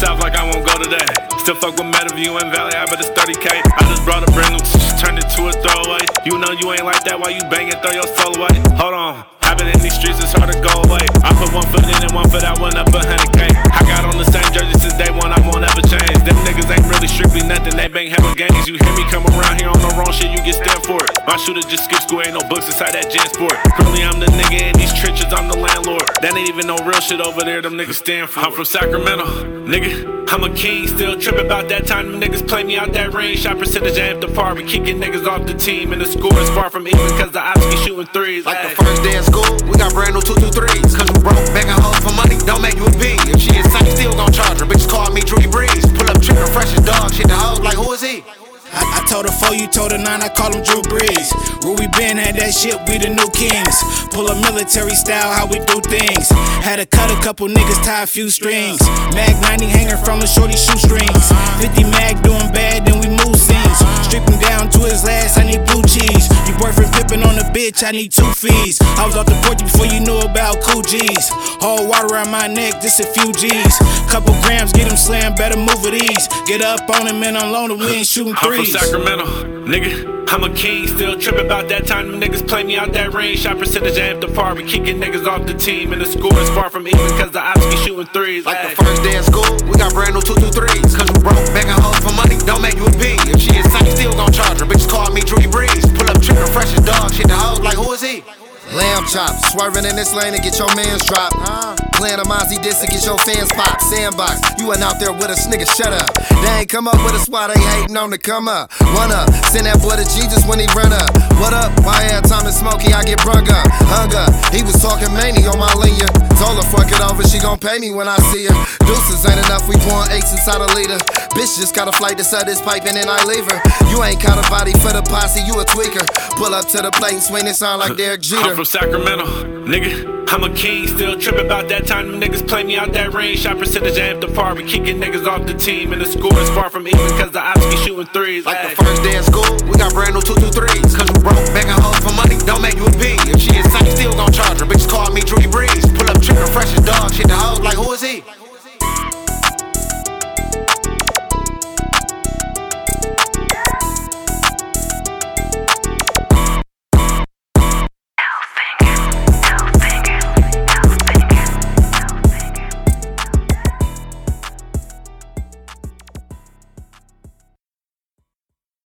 south like I won't go today. Still fuck with Metaview and Valley, I bet it's 30k. I just brought a brand new, turned it to a throwaway. You know you ain't like that, why you banging, throw your soul away. Hold on, I've been in these streets, it's hard to go away. I nothing, they bang having games. You hear me come around here on the wrong shit, you get stand for it. My shooter just skip school, ain't no books inside that Jan Sport. Currently, I'm the nigga in these trenches, I'm the landlord. That ain't even no real shit over there, them niggas stand for. I'm from Sacramento, nigga. I'm a king, still tripping about that time them niggas play me out that range. Shot percentage at the par, we kicking niggas off the team, and the score is far from even, cause the ops be shooting threes. Like the first day of school, we got brand new 223s. Four, you told her nine, I call him Drew Brees. Where we been, had that shit, we the new kings. Pull a military style, how we do things. Had to cut a couple niggas, tie a few strings. Mag 90 hanger from a shorty shoestrings. 50 mag bitch, I need two fees. I was off the porch before you knew about cool G's. Whole water around my neck, just a few G's. Couple grams, get him slammed, better move with ease. Get up on him and unload him, we ain't shooting threes. I'm from. Sacramento, nigga. I'm a king, still tripping about that time them niggas play me out that range. Shot percentage at the par, we kicking niggas off the team, and the score is far from even, cause the ops be shooting threes. Like Ay. the first day of school, we got brand new 223s. Shit hoes like, who is he? Lamb chop, swerving in this lane to get your mans dropped. Playing a Mozzy diss to get your fans pop. Sandbox, you ain't out there with us, nigga, shut up. They ain't come up with a while they hating on to come up. One up, send that boy to Jesus when he run up. What up? Why every time it's smoky, I get brung up. Hung up, he was talking mania on my linear. Told her fuck it over, she gon' pay me when I see her. Deuces ain't enough, we pouring eights inside a liter. Bitch just got a flight to sell this pipe and then I leave her. You ain't caught a body for the posse, you a tweaker. Pull up to the plate and swing it sound like uh, Derek Jeter. I'm from Sacramento, nigga. I'm a king, still tripping about that time them niggas play me out that range. Shot percentage at the par, we kicking niggas off the team, and the score is far from even, cause the ops be shooting threes. Like the first day of school, we got brand new 223s. Cause we broke, begging hoes for money, don't make you a P. If she is sick, still gon' charge her. Bitches call me Drew Brees. Pull up trippin', fresh as dog, shit the hoes